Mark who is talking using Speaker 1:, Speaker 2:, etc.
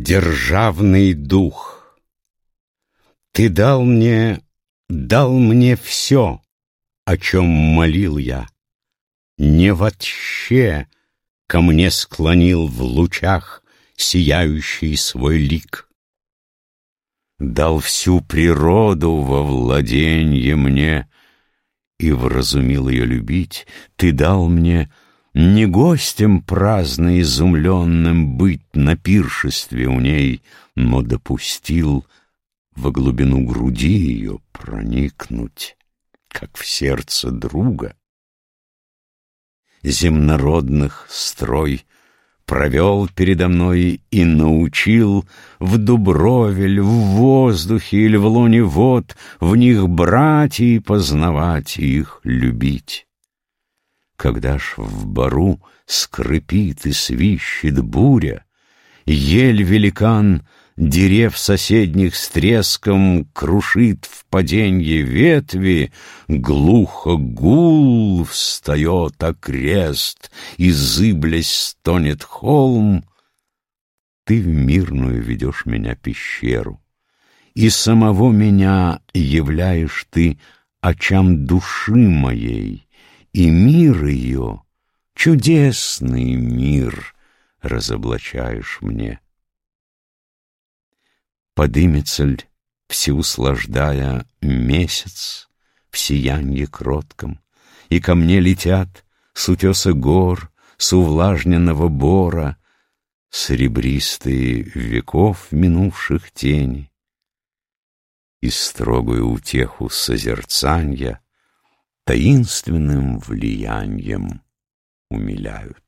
Speaker 1: Державный дух, Ты дал мне, дал мне все, о чем молил я. Не вообще ко мне склонил в лучах сияющий свой лик. Дал всю природу во владенье мне и вразумил ее любить. Ты дал мне не гостем праздно изумленным быть на пиршестве у ней, но допустил во глубину груди ее проникнуть, как в сердце друга. Земнородных строй провел передо мной и научил в Дубровель, в воздухе или в лоне вод в них брать и познавать их любить. Когда ж в бару скрипит и свищет буря, Ель великан дерев соседних с треском Крушит в паденье ветви, Глухо гул встает окрест, И зыблясь стонет холм. Ты в мирную ведешь меня пещеру, И самого меня являешь ты Очам души моей — и мир ее, чудесный мир, разоблачаешь мне. Подымется ль, всеуслаждая, месяц в сиянье кротком, и ко мне летят с утеса гор, с увлажненного бора, серебристые веков минувших тени, и строгую утеху созерцанья таинственным влиянием умиляют.